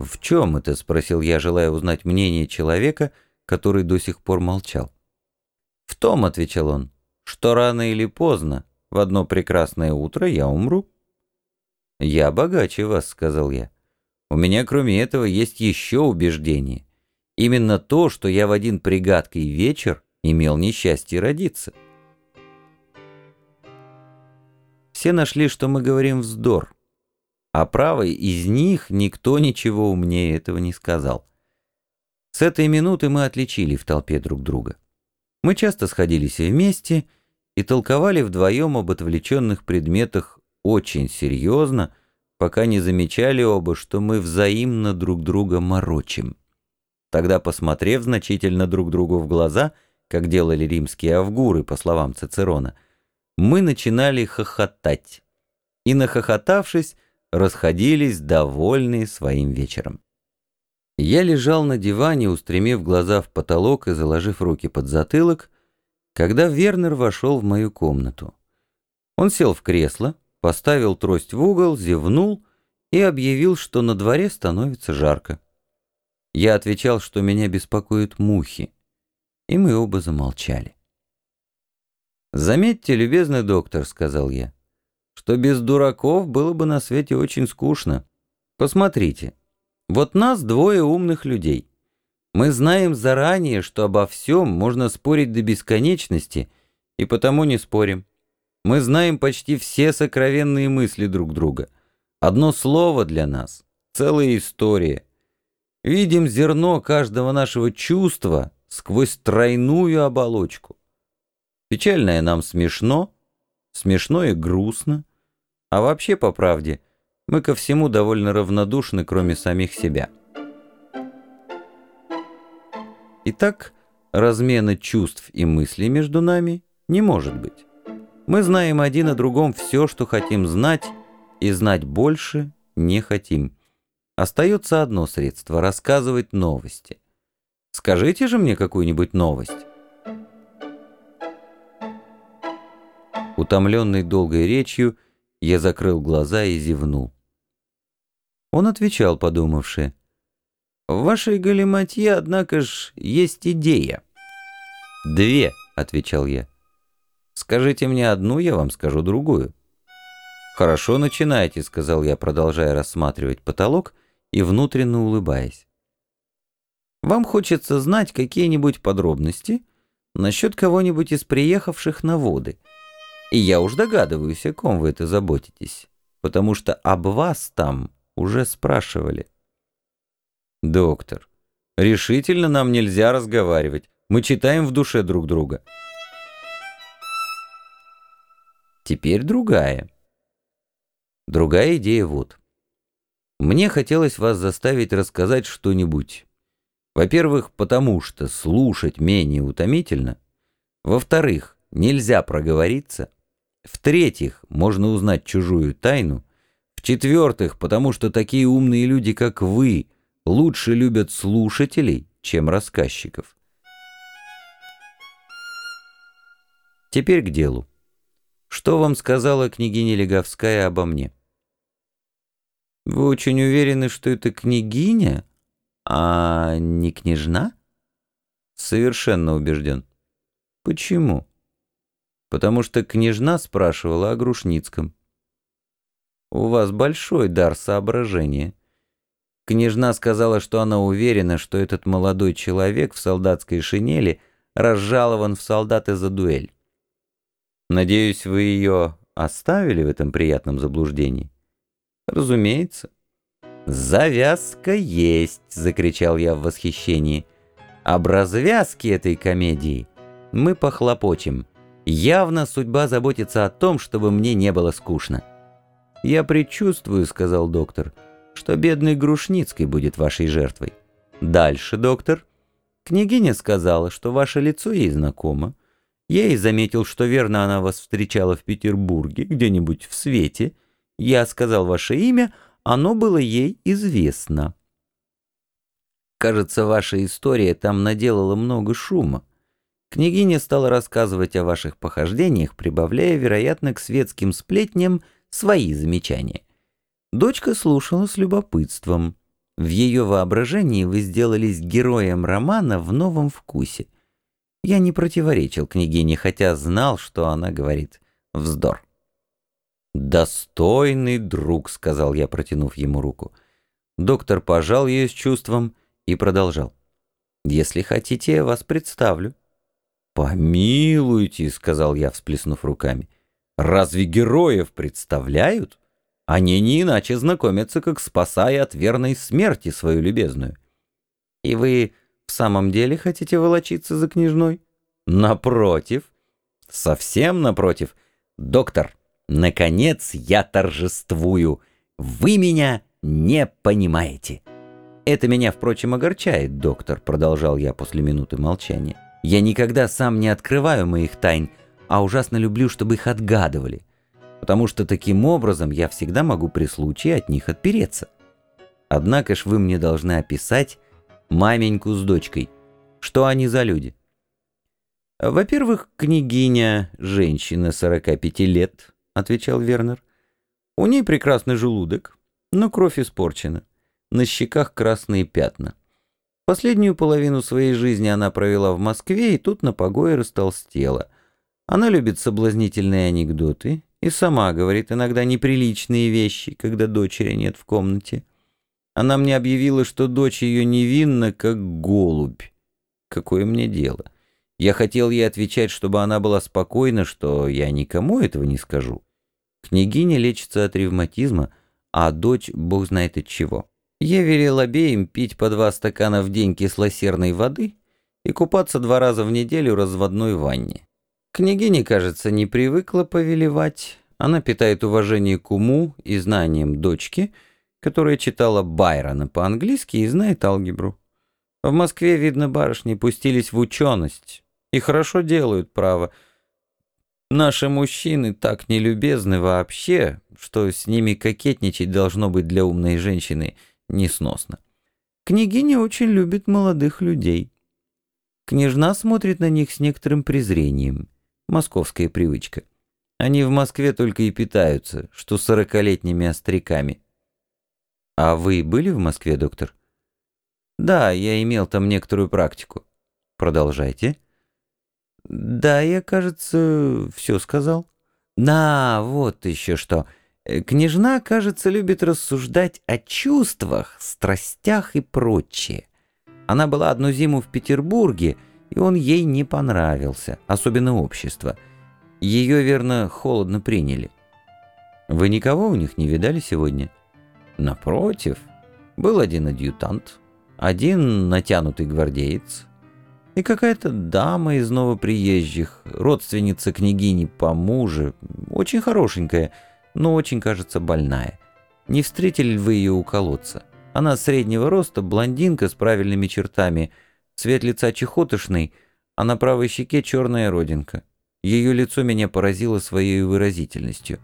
«В чем это?» — спросил я, желая узнать мнение человека, который до сих пор молчал. «В том», — отвечал он, — «что рано или поздно, в одно прекрасное утро я умру». «Я богаче вас», — сказал я. «У меня, кроме этого, есть еще убеждение. Именно то, что я в один пригадкий вечер имел несчастье родиться». Все нашли, что мы говорим вздор. А правый из них никто ничего умнее этого не сказал. С этой минуты мы отличили в толпе друг друга. Мы часто сходились вместе и толковали вдвоем об отвлеченных предметах очень серьезно, пока не замечали оба, что мы взаимно друг друга морочим. Тогда, посмотрев значительно друг другу в глаза, как делали римские авгуры, по словам Цицерона, мы начинали хохотать. И, нахохотавшись, расходились довольные своим вечером. Я лежал на диване, устремив глаза в потолок и заложив руки под затылок, когда Вернер вошел в мою комнату. Он сел в кресло, поставил трость в угол, зевнул и объявил, что на дворе становится жарко. Я отвечал, что меня беспокоят мухи, и мы оба замолчали. «Заметьте, любезный доктор», — сказал я, — «что без дураков было бы на свете очень скучно. Посмотрите, вот нас двое умных людей. Мы знаем заранее, что обо всем можно спорить до бесконечности, и потому не спорим. Мы знаем почти все сокровенные мысли друг друга. Одно слово для нас — целая история. Видим зерно каждого нашего чувства сквозь тройную оболочку. Печальное нам смешно, смешно и грустно, а вообще, по правде, мы ко всему довольно равнодушны, кроме самих себя. Итак, размена чувств и мыслей между нами не может быть. Мы знаем один о другом все, что хотим знать, и знать больше не хотим. Остается одно средство — рассказывать новости. Скажите же мне какую-нибудь новость. Утомленный долгой речью, я закрыл глаза и зевнул. Он отвечал, подумавши. «В вашей галиматье, однако ж, есть идея». «Две», — отвечал я. «Скажите мне одну, я вам скажу другую». «Хорошо, начинайте», — сказал я, продолжая рассматривать потолок и внутренно улыбаясь. «Вам хочется знать какие-нибудь подробности насчет кого-нибудь из приехавших на воды?» И я уж догадываюсь, о ком вы это заботитесь, потому что об вас там уже спрашивали. Доктор, решительно нам нельзя разговаривать. Мы читаем в душе друг друга. Теперь другая. Другая идея вот. Мне хотелось вас заставить рассказать что-нибудь. Во-первых, потому что слушать менее утомительно. Во-вторых, нельзя проговориться. В-третьих, можно узнать чужую тайну. В-четвертых, потому что такие умные люди, как вы, лучше любят слушателей, чем рассказчиков. Теперь к делу. Что вам сказала княгиня Леговская обо мне? Вы очень уверены, что это княгиня, а не княжна? Совершенно убежден. Почему? Потому что княжна спрашивала о Грушницком. «У вас большой дар соображения». Княжна сказала, что она уверена, что этот молодой человек в солдатской шинели разжалован в солдаты за дуэль. Надеюсь, вы ее оставили в этом приятном заблуждении? Разумеется. «Завязка есть!» — закричал я в восхищении. «Об развязке этой комедии мы похлопочем». Явно судьба заботится о том, чтобы мне не было скучно. «Я предчувствую», — сказал доктор, — «что бедный Грушницкий будет вашей жертвой». «Дальше, доктор». «Княгиня сказала, что ваше лицо ей знакомо. Я и заметил, что верно она вас встречала в Петербурге, где-нибудь в свете. Я сказал ваше имя, оно было ей известно». «Кажется, ваша история там наделала много шума. Княгиня стала рассказывать о ваших похождениях, прибавляя, вероятно, к светским сплетням свои замечания. Дочка слушала с любопытством. В ее воображении вы сделались героем романа в новом вкусе. Я не противоречил княгине, хотя знал, что она говорит вздор. «Достойный друг», — сказал я, протянув ему руку. Доктор пожал ее с чувством и продолжал. «Если хотите, я вас представлю». «Помилуйте», — сказал я, всплеснув руками. «Разве героев представляют? Они не иначе знакомятся, как спасая от верной смерти свою любезную». «И вы в самом деле хотите волочиться за княжной?» «Напротив. Совсем напротив. Доктор, наконец я торжествую. Вы меня не понимаете». «Это меня, впрочем, огорчает, доктор», — продолжал я после минуты молчания. Я никогда сам не открываю моих тайн, а ужасно люблю, чтобы их отгадывали, потому что таким образом я всегда могу при случае от них отпереться. Однако ж вы мне должны описать маменьку с дочкой. Что они за люди? Во-первых, княгиня, женщина 45 лет, отвечал Вернер. У ней прекрасный желудок, но кровь испорчена. На щеках красные пятна. Последнюю половину своей жизни она провела в Москве и тут на погое растолстела. Она любит соблазнительные анекдоты и сама говорит иногда неприличные вещи, когда дочери нет в комнате. Она мне объявила, что дочь ее невинна, как голубь. Какое мне дело? Я хотел ей отвечать, чтобы она была спокойна, что я никому этого не скажу. Княгиня лечится от ревматизма, а дочь бог знает от чего. Я велел обеим пить по два стакана в день кислосерной воды и купаться два раза в неделю в разводной ванне. Княгиня, кажется, не привыкла повелевать. Она питает уважение к уму и знаниям дочки, которая читала Байрона по-английски и знает алгебру. В Москве, видно, барышни пустились в ученость и хорошо делают право. Наши мужчины так нелюбезны вообще, что с ними кокетничать должно быть для умной женщины – несносно. Княгиня очень любит молодых людей. Княжна смотрит на них с некоторым презрением. Московская привычка. Они в Москве только и питаются, что сорокалетними остряками. А вы были в Москве, доктор? Да, я имел там некоторую практику. Продолжайте. Да, я, кажется, все сказал. На, вот еще что. Княжна, кажется, любит рассуждать о чувствах, страстях и прочее. Она была одну зиму в Петербурге, и он ей не понравился, особенно общество. Ее, верно, холодно приняли. Вы никого у них не видали сегодня? Напротив, был один адъютант, один натянутый гвардеец и какая-то дама из новоприезжих, родственница княгини по мужу, очень хорошенькая, но очень, кажется, больная. Не встретили ли вы ее у колодца? Она среднего роста, блондинка с правильными чертами, цвет лица чехотошный, а на правой щеке черная родинка. Ее лицо меня поразило своей выразительностью.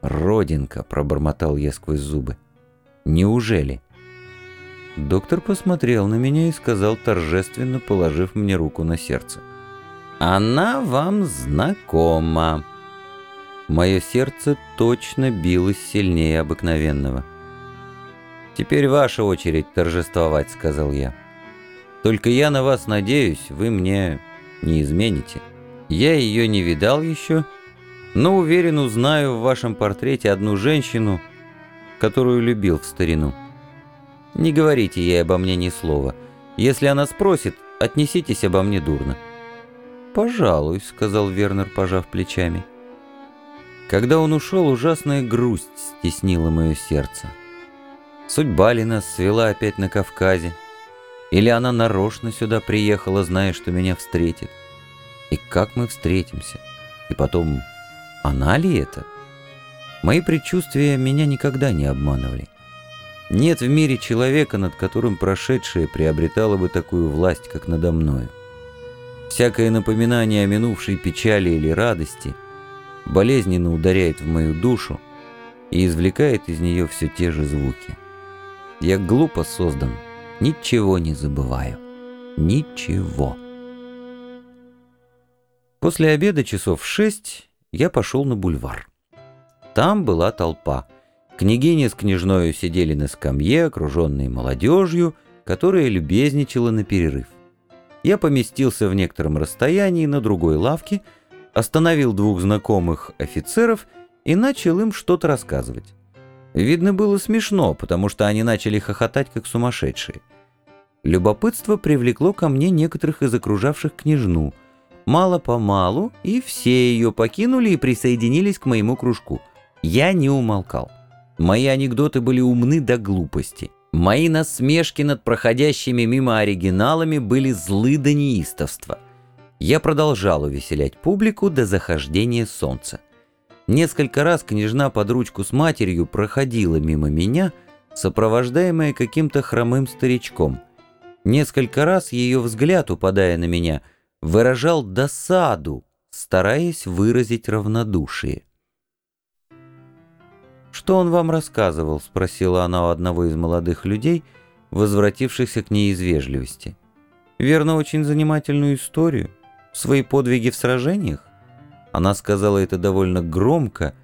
«Родинка», — пробормотал я сквозь зубы. «Неужели?» Доктор посмотрел на меня и сказал, торжественно положив мне руку на сердце. «Она вам знакома». Мое сердце точно билось сильнее обыкновенного. «Теперь ваша очередь торжествовать», — сказал я. «Только я на вас надеюсь, вы мне не измените. Я ее не видал еще, но уверен, узнаю в вашем портрете одну женщину, которую любил в старину. Не говорите ей обо мне ни слова. Если она спросит, отнеситесь обо мне дурно». «Пожалуй», — сказал Вернер, пожав плечами. Когда он ушел, ужасная грусть стеснила мое сердце. Судьба ли нас свела опять на Кавказе? Или она нарочно сюда приехала, зная, что меня встретит? И как мы встретимся? И потом, она ли это? Мои предчувствия меня никогда не обманывали. Нет в мире человека, над которым прошедшее приобретало бы такую власть, как надо мною. Всякое напоминание о минувшей печали или радости — болезненно ударяет в мою душу и извлекает из нее все те же звуки. Я глупо создан, ничего не забываю. Ничего. После обеда часов в шесть я пошел на бульвар. Там была толпа. Княгиня с княжною сидели на скамье, окруженные молодежью, которая любезничала на перерыв. Я поместился в некотором расстоянии на другой лавке, остановил двух знакомых офицеров и начал им что-то рассказывать. Видно было смешно, потому что они начали хохотать как сумасшедшие. Любопытство привлекло ко мне некоторых из окружавших княжну. Мало-помалу, и все ее покинули и присоединились к моему кружку. Я не умолкал. Мои анекдоты были умны до глупости. Мои насмешки над проходящими мимо оригиналами были злы до неистовства. Я продолжал увеселять публику до захождения солнца. Несколько раз княжна под ручку с матерью проходила мимо меня, сопровождаемая каким-то хромым старичком. Несколько раз ее взгляд, упадая на меня, выражал досаду, стараясь выразить равнодушие. «Что он вам рассказывал?» — спросила она у одного из молодых людей, возвратившихся к ней из вежливости. «Верно, очень занимательную историю. Свои подвиги в сражениях?» Она сказала это довольно громко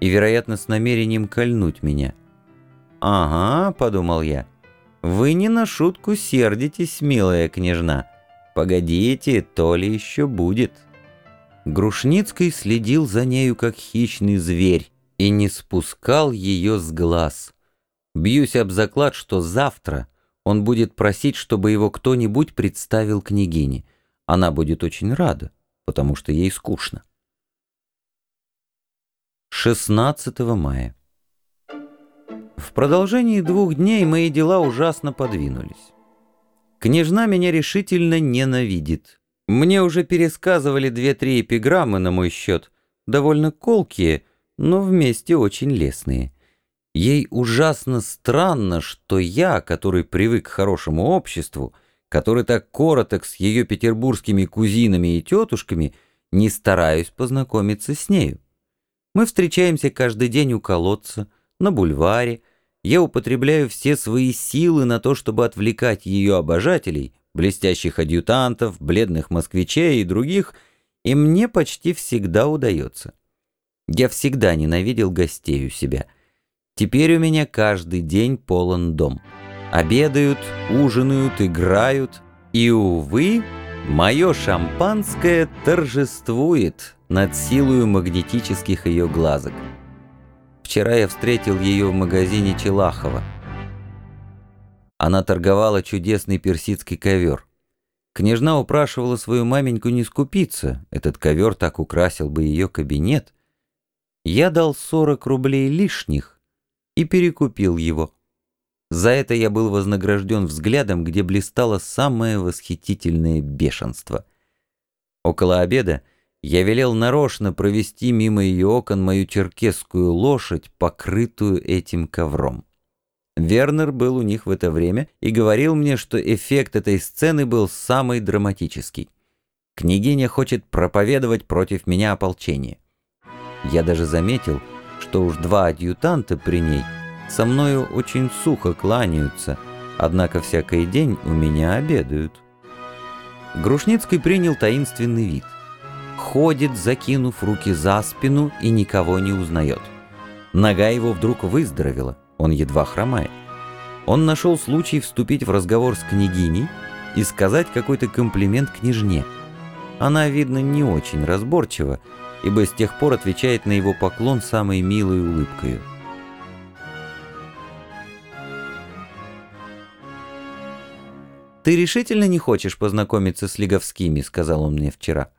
и, вероятно, с намерением кольнуть меня. «Ага», — подумал я, — «вы не на шутку сердитесь, милая княжна. Погодите, то ли еще будет». Грушницкий следил за нею, как хищный зверь, и не спускал ее с глаз. Бьюсь об заклад, что завтра он будет просить, чтобы его кто-нибудь представил княгине. Она будет очень рада, потому что ей скучно. 16 мая. В продолжении двух дней мои дела ужасно подвинулись. Княжна меня решительно ненавидит. Мне уже пересказывали две-три эпиграммы на мой счет, довольно колкие, но вместе очень лестные. Ей ужасно странно, что я, который привык к хорошему обществу, который так короток с ее петербургскими кузинами и тетушками, не стараюсь познакомиться с нею. Мы встречаемся каждый день у колодца, на бульваре. Я употребляю все свои силы на то, чтобы отвлекать ее обожателей, блестящих адъютантов, бледных москвичей и других, и мне почти всегда удается. Я всегда ненавидел гостей у себя. Теперь у меня каждый день полон дом. Обедают, ужинают, играют, и, увы, мое шампанское торжествует над силою магнетических ее глазок. Вчера я встретил ее в магазине Челахова. Она торговала чудесный персидский ковер. Княжна упрашивала свою маменьку не скупиться, этот ковер так украсил бы ее кабинет. Я дал 40 рублей лишних и перекупил его. За это я был вознагражден взглядом, где блистало самое восхитительное бешенство. Около обеда я велел нарочно провести мимо ее окон мою черкесскую лошадь, покрытую этим ковром. Вернер был у них в это время и говорил мне, что эффект этой сцены был самый драматический. Княгиня хочет проповедовать против меня ополчение. Я даже заметил, что уж два адъютанта при ней со мною очень сухо кланяются, однако всякий день у меня обедают. Грушницкий принял таинственный вид — ходит, закинув руки за спину и никого не узнает. Нога его вдруг выздоровела, он едва хромает. Он нашел случай вступить в разговор с княгиней и сказать какой-то комплимент княжне. Она, видно, не очень разборчива, ибо с тех пор отвечает на его поклон самой милой улыбкой. «Ты решительно не хочешь познакомиться с Лиговскими?» — сказал он мне вчера.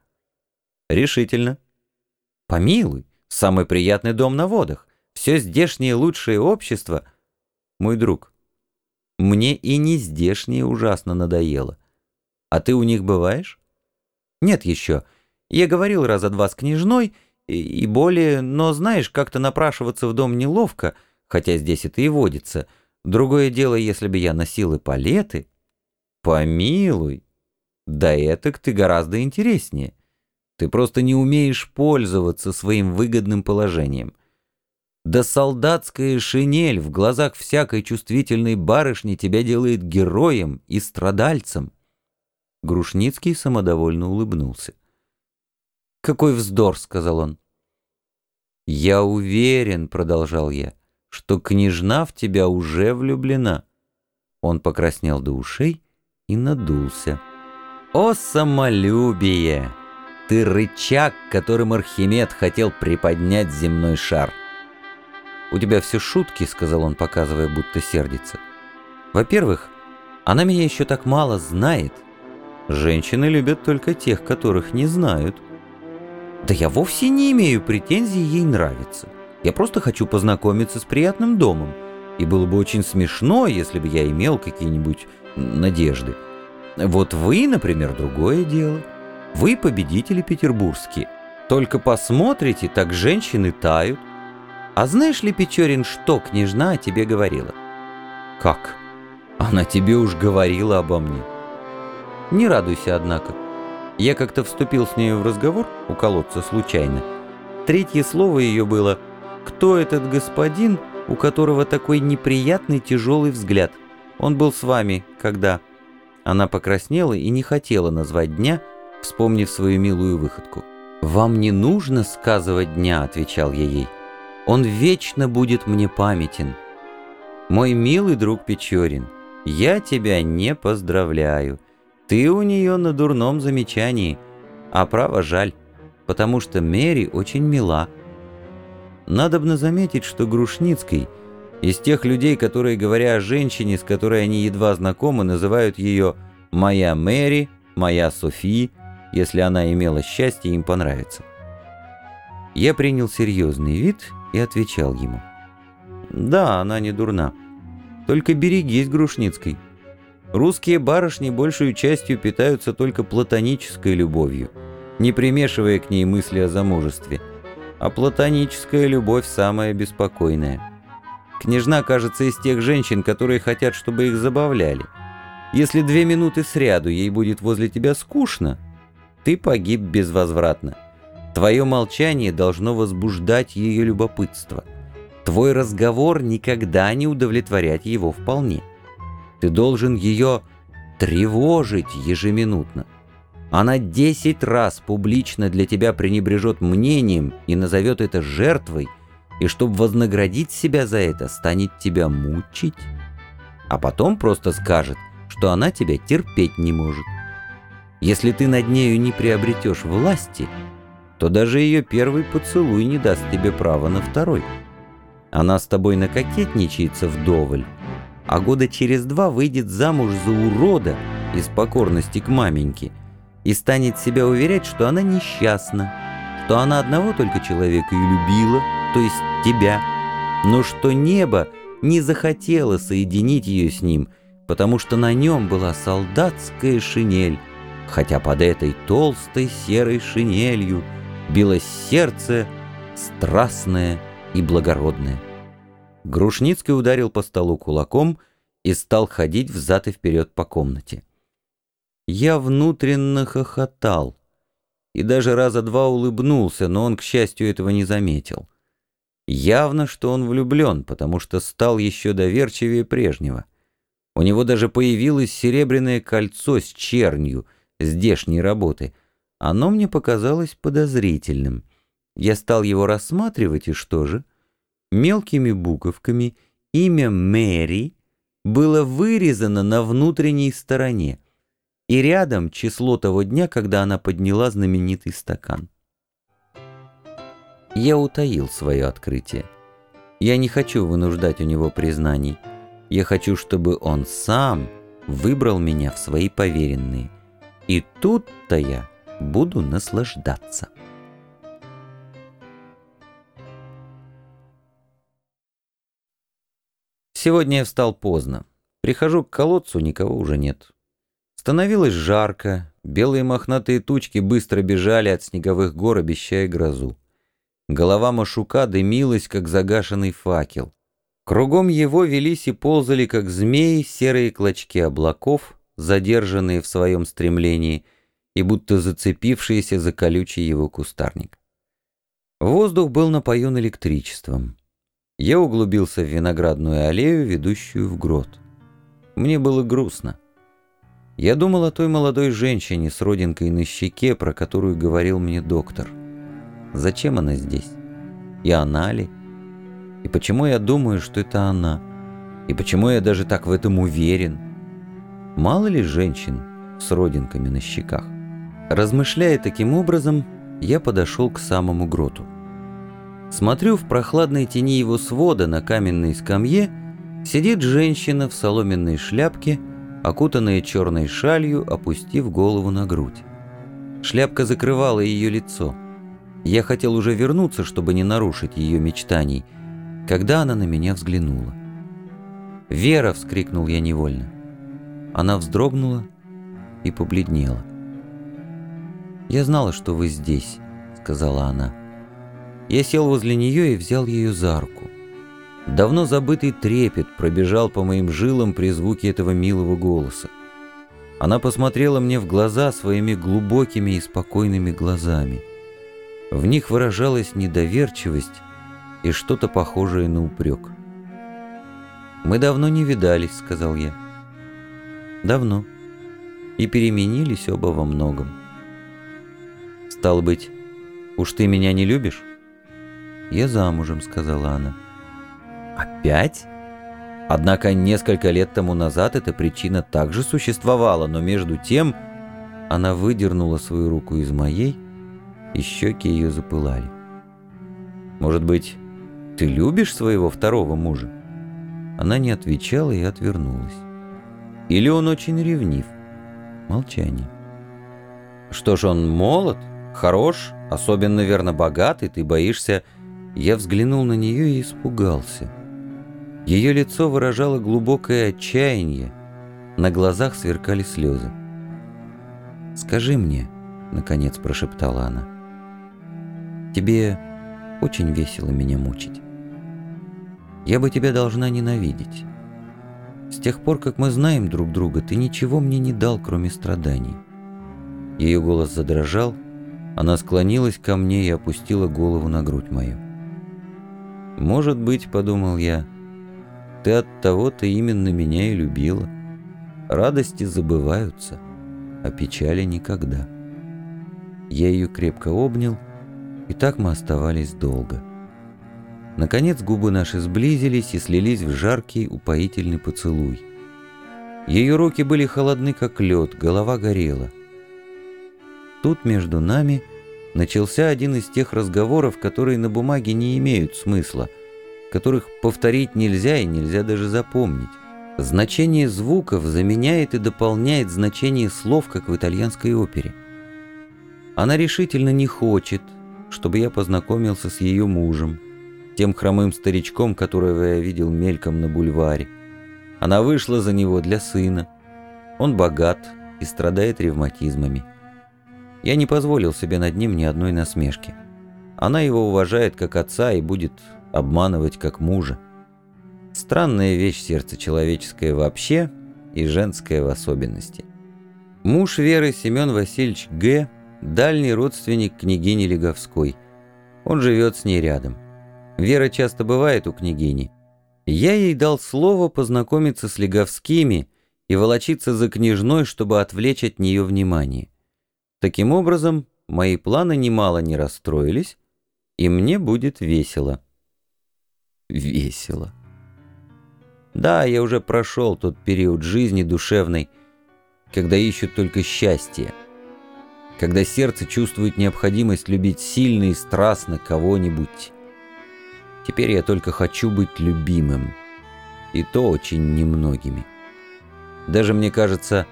Решительно. Помилуй, самый приятный дом на водах. Все здешнее лучшее общество. Мой друг, мне и не здешнее ужасно надоело. А ты у них бываешь? Нет еще. Я говорил раза два с княжной, и, и более, но, знаешь, как-то напрашиваться в дом неловко, хотя здесь это и водится. Другое дело, если бы я носил эполеты. Помилуй. Да этак ты гораздо интереснее. Ты просто не умеешь пользоваться своим выгодным положением. Да солдатская шинель в глазах всякой чувствительной барышни тебя делает героем и страдальцем. Грушницкий самодовольно улыбнулся. «Какой вздор!» — сказал он. «Я уверен», — продолжал я, — что княжна в тебя уже влюблена». Он покраснел до ушей и надулся. «О, самолюбие! Ты рычаг, которым Архимед хотел приподнять земной шар!» «У тебя все шутки», — сказал он, показывая, будто сердится. «Во-первых, она меня еще так мало знает. Женщины любят только тех, которых не знают». «Да я вовсе не имею претензий ей нравится. Я просто хочу познакомиться с приятным домом. И было бы очень смешно, если бы я имел какие-нибудь надежды. Вот вы, например, другое дело. Вы победители петербургские. Только посмотрите, так женщины тают. А знаешь ли, Печорин, что княжна о тебе говорила? Как? Она тебе уж говорила обо мне. Не радуйся, однако. Я как-то вступил с нею в разговор у колодца случайно. Третье слово ее было «Кто этот господин, у которого такой неприятный тяжелый взгляд? Он был с вами, когда...» Она покраснела и не хотела назвать дня, вспомнив свою милую выходку. «Вам не нужно сказывать дня», — отвечал я ей. «Он вечно будет мне памятен. Мой милый друг Печорин, я тебя не поздравляю. Ты у нее на дурном замечании, а право жаль, потому что Мэри очень мила». Надобно заметить, что Грушницкий — из тех людей, которые, говоря о женщине, с которой они едва знакомы, называют ее «моя Мэри», «моя Софи», если она имела счастье им понравиться. Я принял серьезный вид и отвечал ему. «Да, она не дурна. Только берегись, Грушницкой. Русские барышни большую частью питаются только платонической любовью, не примешивая к ней мысли о замужестве. А платоническая любовь самая беспокойная». Княжна, кажется, из тех женщин, которые хотят, чтобы их забавляли. Если две минуты сряду ей будет возле тебя скучно, ты погиб безвозвратно. Твое молчание должно возбуждать ее любопытство. Твой разговор никогда не удовлетворять его вполне. Ты должен ее тревожить ежеминутно. Она десять раз публично для тебя пренебрежет мнением и назовет это жертвой – и чтобы вознаградить себя за это, станет тебя мучить, а потом просто скажет, что она тебя терпеть не может. Если ты над нею не приобретешь власти, то даже ее первый поцелуй не даст тебе права на второй. Она с тобой накокетничается вдоволь, а года через два выйдет замуж за урода из покорности к маменьке и станет себя уверять, что она несчастна, что она одного только человека и любила, то есть тебя, но что небо не захотело соединить ее с ним, потому что на нем была солдатская шинель, хотя под этой толстой серой шинелью билось сердце страстное и благородное. Грушницкий ударил по столу кулаком и стал ходить взад и вперед по комнате. Я внутренно хохотал и даже раза два улыбнулся, но он, к счастью, этого не заметил. Явно, что он влюблен, потому что стал еще доверчивее прежнего. У него даже появилось серебряное кольцо с чернью здешней работы. Оно мне показалось подозрительным. Я стал его рассматривать, и что же? Мелкими буковками имя Мэри было вырезано на внутренней стороне, и рядом число того дня, когда она подняла знаменитый стакан. Я утаил свое открытие. Я не хочу вынуждать у него признаний. Я хочу, чтобы он сам выбрал меня в свои поверенные. И тут-то я буду наслаждаться. Сегодня я встал поздно. Прихожу к колодцу, никого уже нет. Становилось жарко, белые мохнатые тучки быстро бежали от снеговых гор, обещая грозу. Голова Машука дымилась, как загашенный факел. Кругом его велись и ползали, как змеи, серые клочки облаков, задержанные в своем стремлении и будто зацепившиеся за колючий его кустарник. Воздух был напоен электричеством. Я углубился в виноградную аллею, ведущую в грот. Мне было грустно. Я думал о той молодой женщине с родинкой на щеке, про которую говорил мне доктор. Зачем она здесь? И она ли? И почему я думаю, что это она? И почему я даже так в этом уверен? Мало ли женщин с родинками на щеках? Размышляя таким образом, я подошел к самому гроту. Смотрю, в прохладной тени его свода на каменной скамье сидит женщина в соломенной шляпке, окутанная черной шалью, опустив голову на грудь. Шляпка закрывала ее лицо. Я хотел уже вернуться, чтобы не нарушить ее мечтаний, когда она на меня взглянула. «Вера!» — вскрикнул я невольно. Она вздрогнула и побледнела. «Я знала, что вы здесь», — сказала она. Я сел возле нее и взял ее за руку. Давно забытый трепет пробежал по моим жилам при звуке этого милого голоса. Она посмотрела мне в глаза своими глубокими и спокойными глазами. В них выражалась недоверчивость и что-то похожее на упрек. «Мы давно не видались», — сказал я. «Давно. И переменились оба во многом». «Стало быть, уж ты меня не любишь?» «Я замужем», — сказала она. «Опять?» Однако несколько лет тому назад эта причина также существовала, но между тем она выдернула свою руку из моей, и щеки ее запылали. «Может быть, ты любишь своего второго мужа?» Она не отвечала и отвернулась. «Или он очень ревнив?» Молчание. «Что ж, он молод, хорош, особенно, верно, богатый, ты боишься...» Я взглянул на нее и испугался. Ее лицо выражало глубокое отчаяние, на глазах сверкали слезы. «Скажи мне», — наконец прошептала она, — «тебе очень весело меня мучить. Я бы тебя должна ненавидеть. С тех пор, как мы знаем друг друга, ты ничего мне не дал, кроме страданий». Ее голос задрожал, она склонилась ко мне и опустила голову на грудь мою. «Может быть, — подумал я, — ты от того-то именно меня и любила. Радости забываются, а печали никогда. Я ее крепко обнял, и так мы оставались долго. Наконец губы наши сблизились и слились в жаркий, упоительный поцелуй. Ее руки были холодны, как лед, голова горела. Тут между нами начался один из тех разговоров, которые на бумаге не имеют смысла — которых повторить нельзя и нельзя даже запомнить. Значение звуков заменяет и дополняет значение слов, как в итальянской опере. Она решительно не хочет, чтобы я познакомился с ее мужем, тем хромым старичком, которого я видел мельком на бульваре. Она вышла за него для сына. Он богат и страдает ревматизмами. Я не позволил себе над ним ни одной насмешки. Она его уважает как отца и будет обманывать как мужа. Странная вещь сердце человеческое вообще и женское в особенности. Муж Веры Семен Васильевич Г. дальний родственник княгини Леговской. Он живет с ней рядом. Вера часто бывает у княгини. Я ей дал слово познакомиться с Леговскими и волочиться за княжной, чтобы отвлечь от нее внимание. Таким образом, мои планы немало не расстроились, и мне будет весело весело. Да, я уже прошел тот период жизни душевной, когда ищут только счастье, когда сердце чувствует необходимость любить сильно и страстно кого-нибудь. Теперь я только хочу быть любимым, и то очень немногими. Даже, мне кажется,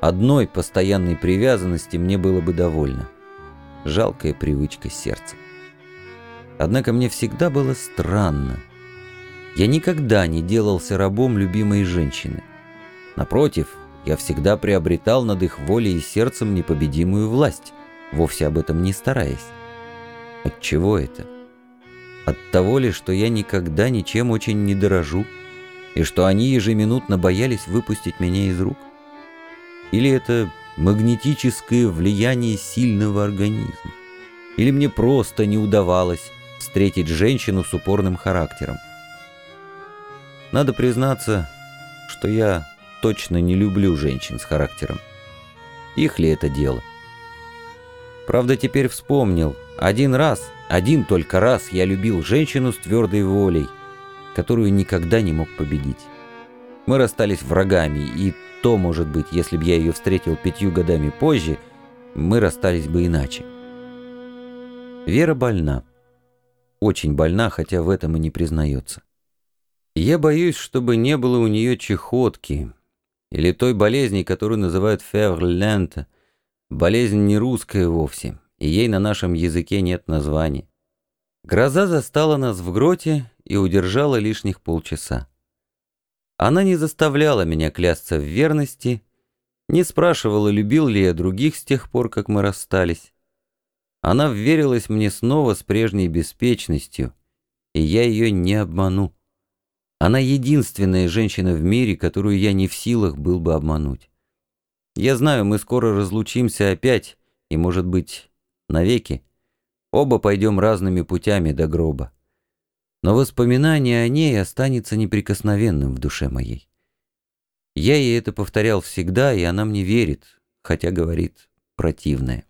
одной постоянной привязанности мне было бы довольно. Жалкая привычка сердца. Однако мне всегда было странно, я никогда не делался рабом любимой женщины. Напротив, я всегда приобретал над их волей и сердцем непобедимую власть, вовсе об этом не стараясь. От чего это? От того ли, что я никогда ничем очень не дорожу, и что они ежеминутно боялись выпустить меня из рук? Или это магнетическое влияние сильного организма? Или мне просто не удавалось встретить женщину с упорным характером? Надо признаться, что я точно не люблю женщин с характером. Их ли это дело? Правда, теперь вспомнил. Один раз, один только раз я любил женщину с твердой волей, которую никогда не мог победить. Мы расстались врагами, и то, может быть, если бы я ее встретил пятью годами позже, мы расстались бы иначе. Вера больна. Очень больна, хотя в этом и не признается. Я боюсь, чтобы не было у нее чехотки или той болезни, которую называют феврлента, болезнь не русская вовсе, и ей на нашем языке нет названия. Гроза застала нас в гроте и удержала лишних полчаса. Она не заставляла меня клясться в верности, не спрашивала, любил ли я других с тех пор, как мы расстались. Она вверилась мне снова с прежней беспечностью, и я ее не обману. Она единственная женщина в мире, которую я не в силах был бы обмануть. Я знаю, мы скоро разлучимся опять, и, может быть, навеки. Оба пойдем разными путями до гроба. Но воспоминание о ней останется неприкосновенным в душе моей. Я ей это повторял всегда, и она мне верит, хотя говорит противное.